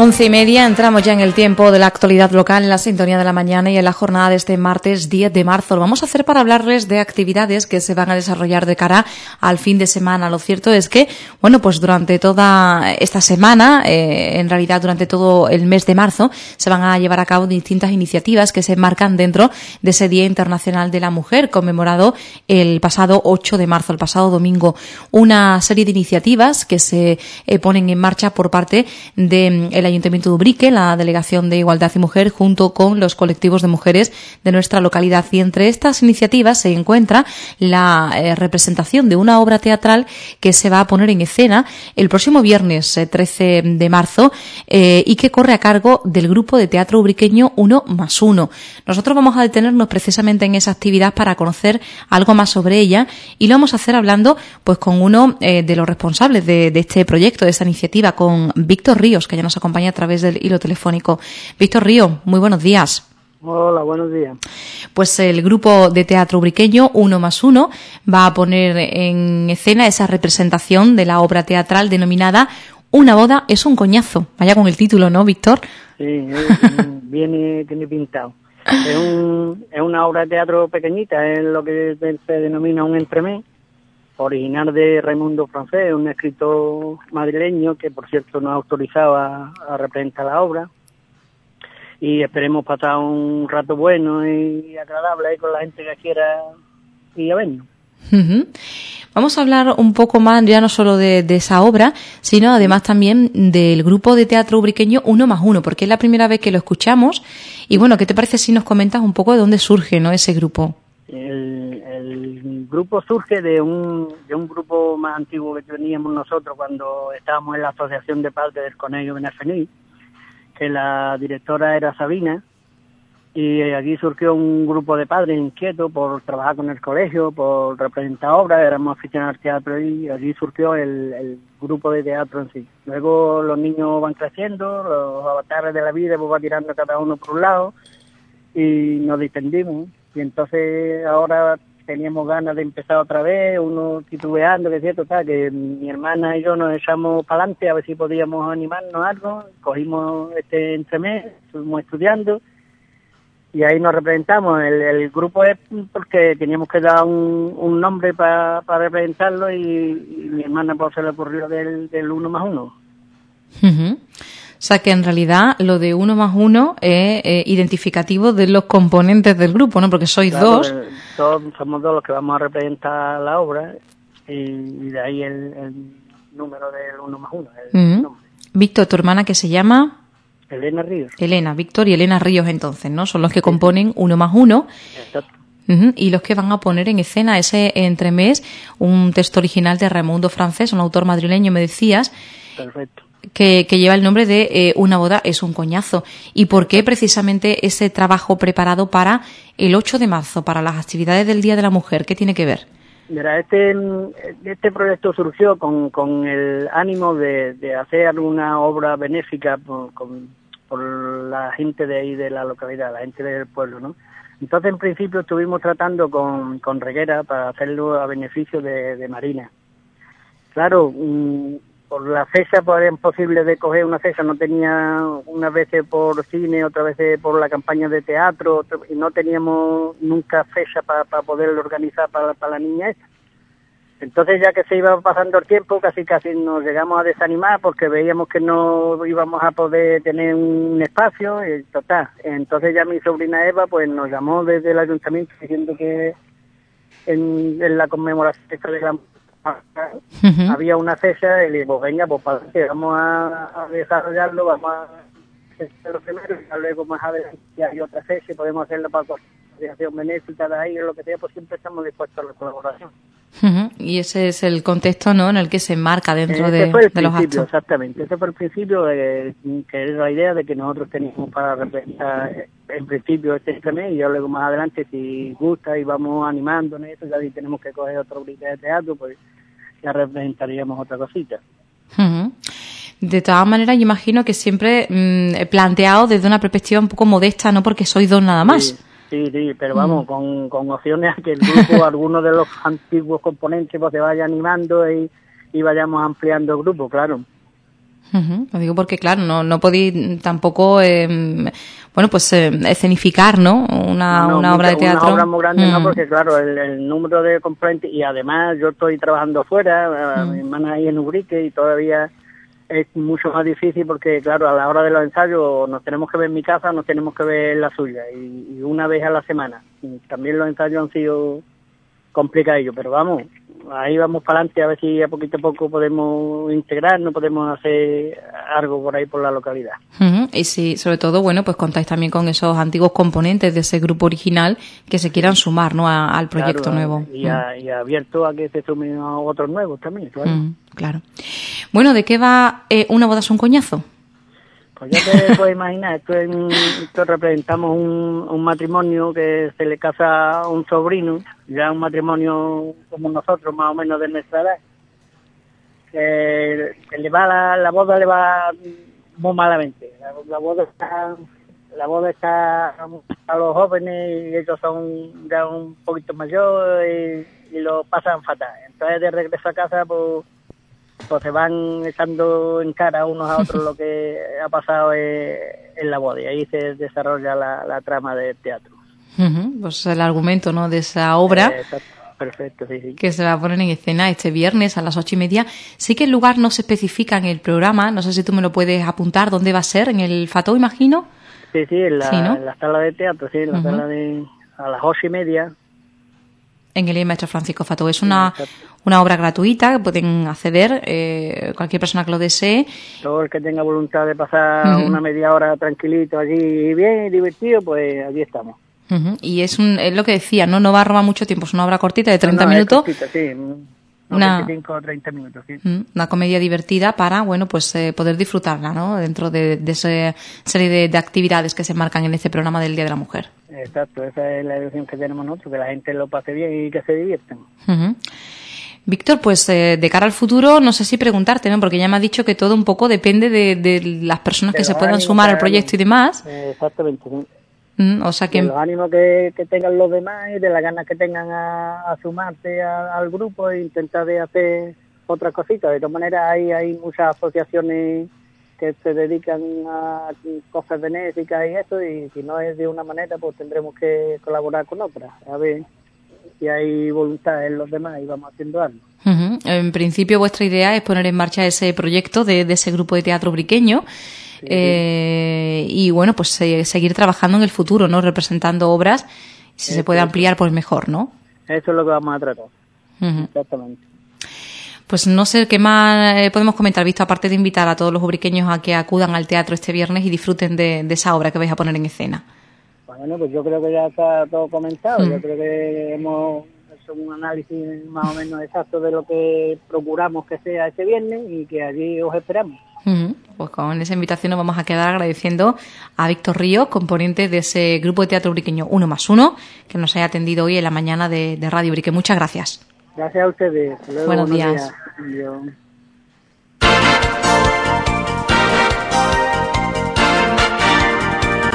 Once y media, entramos ya en el tiempo de la actualidad local en la sintonía de la mañana y en la jornada de este martes 10 de marzo. Lo vamos a hacer para hablarles de actividades que se van a desarrollar de cara al fin de semana. Lo cierto es que, bueno, pues durante toda esta semana, eh, en realidad durante todo el mes de marzo, se van a llevar a cabo distintas iniciativas que se marcan dentro de ese Día Internacional de la Mujer, conmemorado el pasado 8 de marzo, el pasado domingo. Una serie de iniciativas que se eh, ponen en marcha por parte de, Ayuntamiento de Ubrique, la Delegación de Igualdad y Mujer, junto con los colectivos de mujeres de nuestra localidad. Y entre estas iniciativas se encuentra la eh, representación de una obra teatral que se va a poner en escena el próximo viernes 13 eh, de marzo eh, y que corre a cargo del grupo de teatro ubriqueño Uno más Uno. Nosotros vamos a detenernos precisamente en esa actividad para conocer algo más sobre ella y lo vamos a hacer hablando pues con uno de los responsables de, de este proyecto, de esta iniciativa, con Víctor Ríos, que ya nos acompaña a través del hilo telefónico. Víctor Río, muy buenos días. Hola, buenos días. Pues el grupo de teatro ubriqueño Uno más Uno va a poner en escena esa representación de la obra teatral denominada Una boda es un coñazo. Vaya con el título, ¿no, Víctor? Sí, viene, tiene pintado. Es, un, es una obra de teatro pequeñita, es lo que se denomina un entremés original de Raimundo Francés, un escritor madrileño que por cierto nos ha autorizado a, representar la obra y esperemos pasar un rato bueno y agradable con la gente que quiera ir a vernos. Vamos a hablar un poco más ya no solo de, esa obra, sino además también del grupo de teatro ubriqueño Uno más Uno, porque es la primera vez que lo escuchamos. Y bueno, ¿qué te parece si nos comentas un poco de dónde surge ¿no? ese grupo? Grupo surge de un, de un grupo más antiguo que teníamos nosotros cuando estábamos en la Asociación de Padres del Colegio Benefenil, que la directora era Sabina, y aquí surgió un grupo de padres inquietos por trabajar con el colegio, por representar obras, éramos aficionados al teatro y allí surgió el, el, grupo de teatro en sí. Luego los niños van creciendo, los avatares de la vida pues va tirando cada uno por un lado y nos distendimos y entonces ahora teníamos ganas de empezar otra vez, uno titubeando, que es cierto, que mi hermana y yo nos echamos para adelante a ver si podíamos animarnos algo, cogimos este entremés, estuvimos estudiando y ahí nos representamos. El, grupo es porque teníamos que dar un, nombre para representarlo y, mi hermana pues se le ocurrió del, del uno más uno. O sea que en realidad lo de uno más uno es eh, identificativo de los componentes del grupo, ¿no? Porque sois dos. Somos dos los que vamos a representar la obra y, de ahí el, número del uno más uno. Víctor, tu hermana que se llama... Elena Ríos. Elena, Víctor y Elena Ríos entonces, ¿no? Son los que componen uno más uno. Exacto. y los que van a poner en escena ese entremés, un texto original de Raimundo Francés, un autor madrileño, me decías. Perfecto que, lleva el nombre de eh, Una boda es un coñazo. ¿Y por qué precisamente ese trabajo preparado para el 8 de marzo, para las actividades del Día de la Mujer? ¿Qué tiene que ver? Mira, este, este proyecto surgió con, con el ánimo de, de hacer una obra benéfica por, por la gente de ahí de la localidad, la gente del pueblo, ¿no? Entonces, en principio, estuvimos tratando con, con Reguera para hacerlo a beneficio de, de Marina. Claro, mm, por la fecha pues era imposible de coger una fecha, no tenía una vez por cine, otra vez por la campaña de teatro, y no teníamos nunca fecha para poder organizar para, la niña esta. Entonces ya que se iba pasando el tiempo, casi casi nos llegamos a desanimar porque veíamos que no íbamos a poder tener un espacio, y total. Entonces ya mi sobrina Eva pues nos llamó desde el ayuntamiento diciendo que en, en la conmemoración de la había una fecha y le digo, venga, pues para que vamos a, desarrollarlo, vamos a hacer lo primero y luego más adelante si hay otra fecha podemos hacerlo para asociación benéfica de ahí o lo que sea, pues siempre estamos dispuestos a la colaboración. Y ese es el contexto ¿no? en el que se marca dentro de, los actos. Exactamente, ese fue el principio, de, que es la idea de que nosotros teníamos para representar en principio este mes y ya luego más adelante si gusta y vamos animando en eso, ya si tenemos que coger otro grupo de teatro, pues ya representaríamos otra cosita. De todas maneras, yo imagino que siempre mm, planteado desde una perspectiva un poco modesta, no porque sois dos nada más. Sí, sí, pero vamos, mm. con, con opciones a que el grupo, algunos de los antiguos componentes, pues se vaya animando y, y vayamos ampliando el grupo, claro. Lo digo porque, claro, no, no podéis tampoco, em, bueno, pues em, escenificar, ¿no? Una, una obra de teatro. Una obra muy grande, no, mm. porque, claro, el, número de componentes, y además yo estoy trabajando fuera, mm. mi hermana ahí en Ubrique, y todavía es mucho más difícil porque, claro, a la hora de los ensayos nos tenemos que ver en mi casa, nos tenemos que ver en la suya, y, y una vez a la semana. Y también los ensayos han sido complicadillos, pero vamos, ahí vamos para adelante a ver si a poquito a poco podemos integrarnos, podemos hacer algo por ahí por la localidad. Y si, sobre todo, bueno, pues contáis también con esos antiguos componentes de ese grupo original que se quieran sumar, ¿no? al proyecto nuevo. Y, abierto a que se sumen a otros nuevos también, claro. claro. Bueno, ¿de qué va eh, Una boda es un coñazo? Pues ya te puedes imaginar, esto, representamos un, un, matrimonio que se le casa a un sobrino, ya un matrimonio como nosotros, más o menos de nuestra edad, que, le va la, la, boda le va muy malamente. La, boda está la boda está a los jóvenes y ellos son ya un poquito mayores y, y lo pasan fatal. Entonces de regreso a casa pues pues se van echando en cara unos a otros lo que ha pasado eh, en la boda y ahí se desarrolla la, trama del teatro. Pues el argumento ¿no? de esa obra. Eh, perfecto, sí, sí. Que se va a poner en escena este viernes a las ocho y media. Sí que el lugar no se especifica en el programa. No sé si tú me lo puedes apuntar. ¿Dónde va a ser? ¿En el Fató, imagino? Sí, sí, en la, sala de teatro, sí, en la sala de. a las ocho y media en el Maestro Francisco Fato. Es una, una obra gratuita que pueden acceder eh, cualquier persona que lo desee. Todo el que tenga voluntad de pasar una media hora tranquilito allí bien divertido, pues allí estamos. Y es, un, es lo que decía, ¿no? No va a robar mucho tiempo, es una obra cortita de 30 minutos. sí una, 30 minutos, mm, Una comedia divertida para, bueno, pues eh, poder disfrutarla, ¿no? Dentro de, esa serie de, actividades que se marcan en este programa del Día de la Mujer. Exacto, esa es la ilusión que tenemos nosotros, que la gente lo pase bien y que se diviertan. Víctor, pues eh, de cara al futuro, no sé si preguntarte, ¿no? Porque ya me has dicho que todo un poco depende de, las personas que se puedan sumar al proyecto y demás. Exactamente. Mm, o sea que... De los ánimos que, tengan los demás y de las ganas que tengan a, sumarse al grupo e intentar de hacer otras cositas. De todas maneras, hay, hay muchas asociaciones que se dedican a cosas benéficas y eso, y si no es de una manera, pues tendremos que colaborar con otras. A ver si hay voluntad en los demás y vamos haciendo algo. En principio, vuestra idea es poner en marcha ese proyecto de, de ese grupo de teatro briqueño eh, y bueno, pues seguir trabajando en el futuro, ¿no? Representando obras. Si se puede ampliar, pues mejor, ¿no? Eso es lo que vamos a tratar. Exactamente. Pues no sé qué más eh, podemos comentar, visto aparte de invitar a todos los ubriqueños a que acudan al teatro este viernes y disfruten de, esa obra que vais a poner en escena. Bueno, pues yo creo que ya está todo comentado. Yo creo que hemos hecho un análisis más o menos exacto de lo que procuramos que sea este viernes y que allí os esperamos. Pues con esa invitación nos vamos a quedar agradeciendo a Víctor Río, componente de ese grupo de teatro briqueño Uno más Uno, que nos haya atendido hoy en la mañana de, Radio Brique. Muchas gracias. Gracias a ustedes. buenos, días.